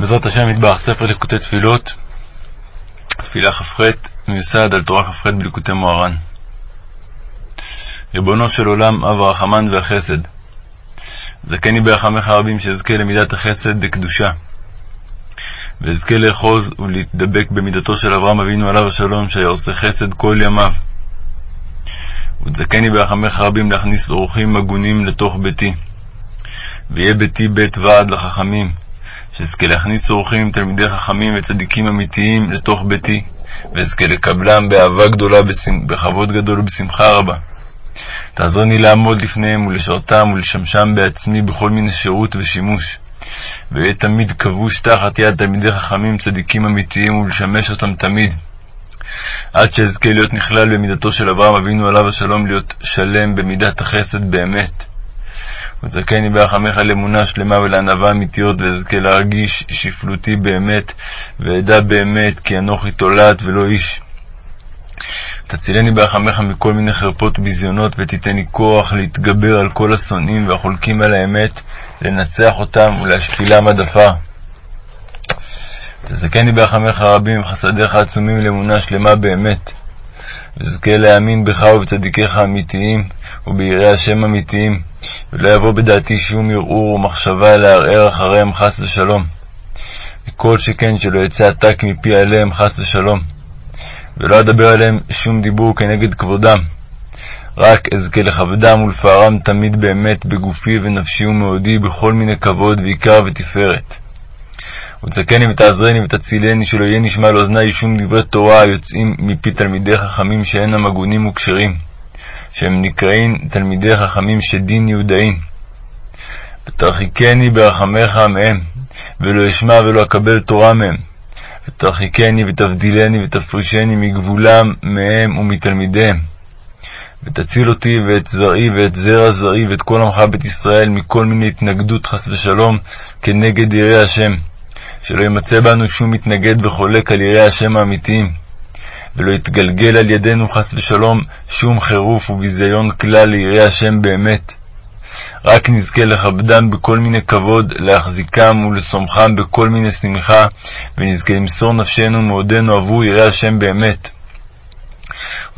בעזרת השם מטבח ספר ליקוטי תפילות, תפילה כ"ח, מיוסד על תורה כ"ח בליקוטי מוהר"ן. ריבונו של עולם, אב הרחמן והחסד, זכני ברחמך הרבים שאזכה למידת החסד לקדושה, ואזכה לאחוז ולהתדבק במידתו של אברהם אבינו עליו השלום, שהיה עושה חסד כל ימיו. ותזכני ברחמך הרבים להכניס אורחים הגונים לתוך ביתי, ויהיה ביתי בית ועד לחכמים, שאזכה להכניס אורחים, תלמידי חכמים וצדיקים אמיתיים לתוך ביתי, ואזכה לקבלם באהבה גדולה, בכבוד גדול ובשמחה רבה. תעזרני לעמוד לפניהם ולשרתם ולשמשם בעצמי בכל מיני שירות ושימוש, ואהיה תמיד כבוש תחת יד תלמידי חכמים צדיקים אמיתיים ולשמש אותם תמיד. עד שאזכה להיות נכלל במידתו של אברהם אבינו עליו השלום, להיות שלם במידת החסד באמת. וזכני ברחמך לאמונה שלמה ולענווה אמיתיות, ואזכה להרגיש שפלותי באמת, ואדע באמת כי אנוכי תולעת ולא איש. תצילני ברחמך מכל מיני חרפות וביזיונות, ותיתני כוח להתגבר על כל השונאים והחולקים על האמת, לנצח אותם ולהשפילם עד עפר. תזכני ברחמך הרבים וחסדיך העצומים לאמונה שלמה באמת, וזכה להאמין בך ובצדיקיך האמיתיים, וביראי השם אמיתיים, ולא יבוא בדעתי שום ערעור ומחשבה לערער אחריהם חס ושלום. וכל שכן שלא יצא עתק מפי עליהם חס ושלום, ולא אדבר עליהם שום דיבור כנגד כבודם, רק אזכה לכבדם ולפארם תמיד באמת בגופי ונפשי ומאודי בכל מיני כבוד ועיקר ותפארת. ותזכני ותעזרני ותצילני שלא יהיה נשמע לאוזני שום דברי תורה היוצאים מפי תלמידי חכמים שאינם הגונים וכשרים, שהם נקראים תלמידי חכמים שדין יהודאין. ותרחיקני ברחמך מהם, ולא אשמע ולא אקבל תורה מהם. ותרחיקני ותבדילני ותפרישני מגבולם מהם ומתלמידיהם. ותציל אותי ואת זרעי ואת זרע זרעי ואת כל עמך בית ישראל מכל מיני התנגדות חס ושלום כנגד יראי השם. שלא יימצא בנו שום מתנגד וחולק על יראי השם האמיתיים, ולא יתגלגל על ידינו חס ושלום שום חירוף וביזיון כלל ליראי השם באמת. רק נזכה לכבדם בכל מיני כבוד, להחזיקם ולסומכם בכל מיני שמחה, ונזכה למסור נפשנו מעודנו עבור יראי השם באמת.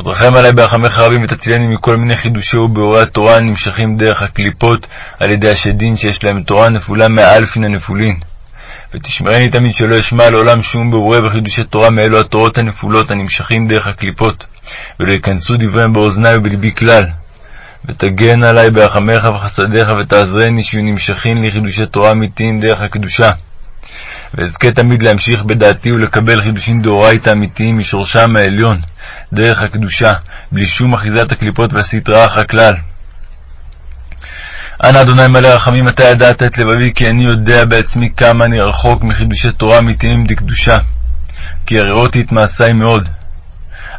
ותרחם עלי ברחמך רבים ותצילני מכל מיני חידושי ובאורי התורה הנמשכים דרך הקליפות על ידי השדים שיש להם תורה נפולה מאלפין הנפולין. ותשמרני תמיד שלא אשמע לעולם שום בירורי וחידושי תורה מאלו התורות הנפולות הנמשכים דרך הקליפות, ולא ייכנסו דבריהם באוזני ובלבי כלל. ותגן עלי ברחמך וחסדיך, ותעזרני שיהיו נמשכים לי חידושי תורה אמיתיים דרך הקדושה. ואזכה תמיד להמשיך בדעתי ולקבל חידושים דאורייתא אמיתיים משורשם העליון, דרך הקדושה, בלי שום אחיזת הקליפות והסטרא אחרא כלל. אנא אדוני מלא רחמים, אתה ידעת את לבבי, כי אני יודע בעצמי כמה אני רחוק מחידושי תורה אמיתיים דקדושה, כי יראותי את מעשיי מאוד.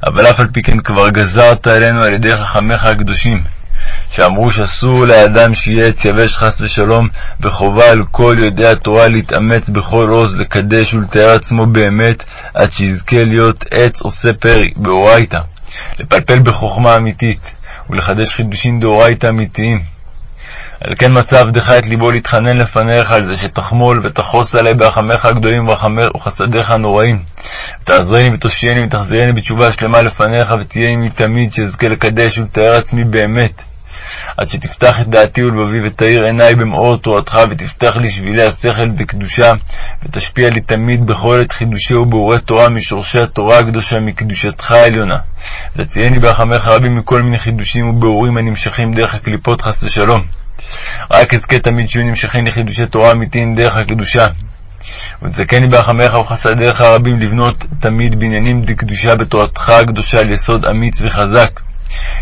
אבל אף על פי כן כבר גזרת עלינו על ידי חכמיך הקדושים, שאמרו שאסור לאדם שיהיה עץ יבש חס ושלום, וחובה על כל יודעי התורה להתאמץ בכל עוז, לקדש ולתאר עצמו באמת, עד שיזכה להיות עץ עושה פרי, באורייתא, לפלפל בחוכמה אמיתית, ולחדש חידושים דאורייתא אמיתיים. על כן מצא עבדך את ליבו להתחנן לפניך על זה שתחמול ותחוס עלי ברחמיך הגדולים וחסדיך הנוראים. ותעזרני ותושייני ותחזירני בתשובה שלמה לפניך ותהיה עמי תמיד שאזכה לקדש ולתאר עצמי באמת. עד שתפתח את דעתי ולבבי ותאיר עיני במאור תורתך ותפתח לי שבילי השכל וקדושה ותשפיע לי תמיד בכל עת חידושי וביאורי תורה משורשי התורה הקדושה מקדושתך העליונה. ותצייני ברחמיך רבים מכל מיני חידושים וביאורים הנמשכים דרך הקליפות חס ושלום. רק אזכה תמיד שיהיו נמשכים לחידושי תורה אמיתיים דרך הקדושה. ותזכני ברחמך וחסדיך הרבים לבנות תמיד בניינים דקדושה בתורתך הקדושה על יסוד אמיץ וחזק,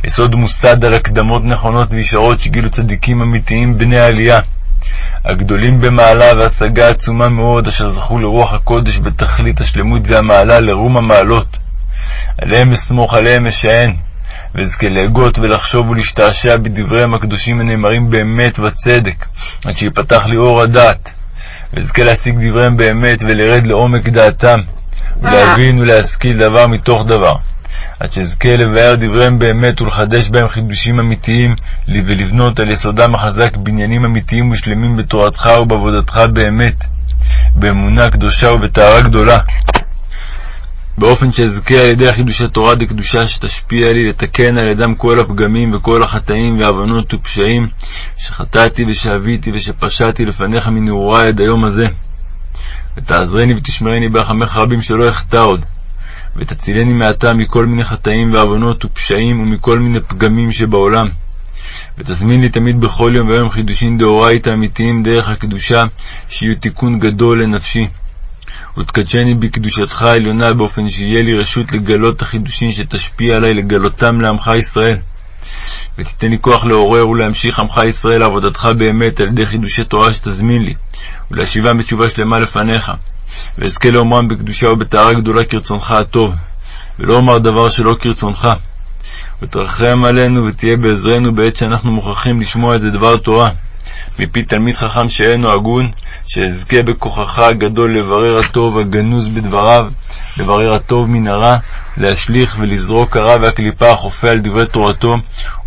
יסוד מוסד על הקדמות נכונות וישרות שגילו צדיקים אמיתיים בני העלייה, הגדולים במעלה והשגה עצומה מאוד, אשר זכו לרוח הקודש בתכלית השלמות והמעלה לרום המעלות. עליהם אסמוך, עליהם אשען. ואזכה להגות ולחשוב ולהשתעשע בדבריהם הקדושים הנאמרים באמת וצדק, עד שיפתח לי אור הדעת, ואזכה להשיג דבריהם באמת ולרד לעומק דעתם, ולהבין ולהשכיל דבר מתוך דבר, עד שאזכה לבאר דבריהם באמת ולחדש בהם חידושים אמיתיים, לי ולבנות על יסודם החזק בניינים אמיתיים ושלמים בתורתך ובעבודתך באמת. באמונה קדושה ובטהרה גדולה, באופן שאזכה על ידי חידוש התורה דקדושה שתשפיע לי לתקן על ידם כל הפגמים וכל החטאים והעוונות ופשעים שחטאתי ושאביתי ושפשעתי לפניך מנעורי עד היום הזה. ותעזרני ותשמרני ברחמך רבים שלא אחטא עוד, ותצילני מעתה מכל מיני חטאים ועוונות ופשעים ומכל מיני פגמים שבעולם. ותזמין לי תמיד בכל יום ויום חידושין דאורייתא אמיתיים דרך הקדושה, שיהיו תיקון גדול לנפשי. ותקדשני בקדושתך העליונה באופן שיהיה לי רשות לגלות את החידושים שתשפיע עלי לגלותם לעמך ישראל. ותיתן לי כוח לעורר ולהמשיך עמך ישראל לעבודתך באמת על ידי חידושי תורה שתזמין לי, ולהשיבם בתשובה שלמה לפניך. ואזכה לאומרם בקדושה ובטהרה גדולה כרצונך הטוב, ולא אומר דבר שלא כרצונך. ותרחם עלינו ותהיה בעזרנו בעת שאנחנו מוכרחים לשמוע את זה דבר תורה. מפי תלמיד חכם שאינו הגון, שאזכה בכוחך הגדול לברר הטוב הגנוז בדבריו, לברר הטוב מן הרע, להשליך ולזרוק הרע והקליפה החופה על דברי תורתו,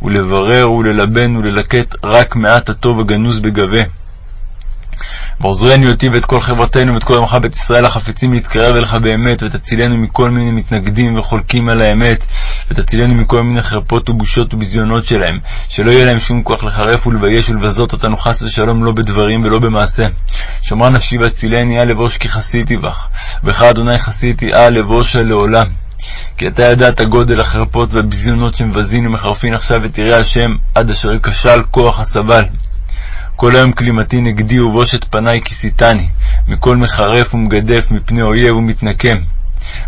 ולברר וללבן וללקט רק מעט הטוב הגנוז בגבה. ועוזרני אותי ואת כל חברתנו ואת כל עמך בית ישראל החפצים להתקרב אליך באמת, ותצילנו מכל מיני מתנגדים וחולקים על האמת, ותצילנו מכל מיני חרפות ובושות וביזיונות שלהם, שלא יהיה להם שום כוח לחרף ולבייש ולבזות אותנו חס ושלום לא בדברים ולא במעשה. שמרה נפשי והצילני, אל לבוש כי חסיתי בך, בך אדוני חסיתי, אל לבושה לעולם. כי אתה ידעת גודל החרפות והביזיונות שמבזין ומחרפין עכשיו ותראה השם עד אשר יכשל כוח הסבל. כל היום כלימתי נגדי ובושת פני כיסיתני, מכל מחרף ומגדף, מפני אויב ומתנקם.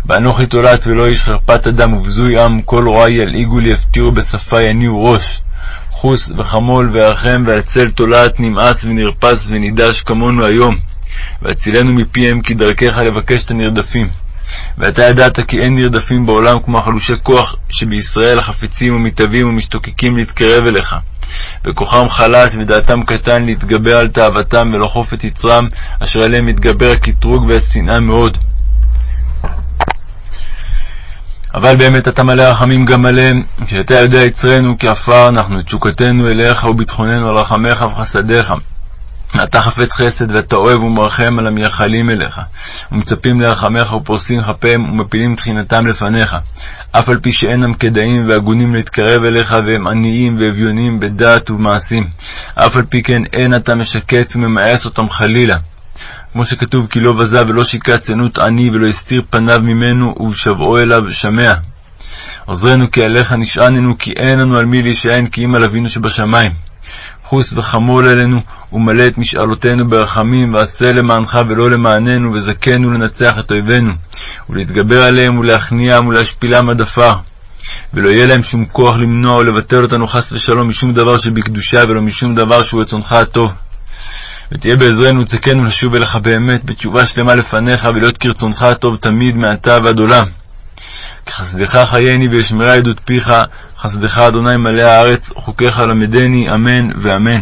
ואנוכי תולעת ולא איש חרפת אדם ובזוי עם, כל רועי ילעיגו לי יפטירו בשפה יניעו ראש. חוס וחמול וארחם והצל תולעת נמאס ונרפס ונידש כמונו היום. והצילנו מפיהם כי דרכך לבקש את הנרדפים. ואתה ידעת כי אין נרדפים בעולם כמו החלושי כוח שבישראל החפצים ומתאבים ומשתוקקים להתקרב אליך. וכוחם חלש ודעתם קטן להתגבר על תאוותם ולחוף את יצרם, אשר עליהם מתגבר הקטרוג והשנאה מאוד. אבל באמת אתה מלא רחמים גם עליהם, כשאתה יודע יצרנו כעפר אנחנו, תשוקתנו אליך וביטחוננו על רחמך וחסדיך. אתה חפץ חסד ואתה אוהב ומרחם על המייחלים אליך, ומצפים לרחמך ופורסים כפיהם ומפילים תחינתם לפניך, אף על פי שאינם כדאים והגונים להתקרב אליך והם עניים ואביונים בדעת ובמעשים, אף על פי כן אין אתה משקץ וממאס אותם חלילה. כמו שכתוב כי לא בזה ולא שיקע צנות עני ולא הסתיר פניו ממנו ובשבעו אליו שמע. עוזרנו כי עליך נשעננו כי אין לנו על מי להישען כי אם על אבינו שבשמיים. חוס וחמול עלינו, ומלא את משאלותינו ברחמים, ועשה למענך ולא למעננו, וזכנו לנצח את אויבינו, ולהתגבר עליהם ולהכניעם ולהשפילם עד עפר. ולא יהיה להם שום כוח למנוע או לבטל אותנו חס ושלום משום דבר שבקדושה, ולא משום דבר שהוא רצונך הטוב. ותהיה בעזרנו וצקנו לשוב אליך באמת, בתשובה שלמה לפניך, ולהיות כרצונך הטוב תמיד, מעתה ועד עולם. כי חסדך חייני וישמרה עדות פיך, חסדך אדוני מלא הארץ, חוקיך למדני, אמן ואמן.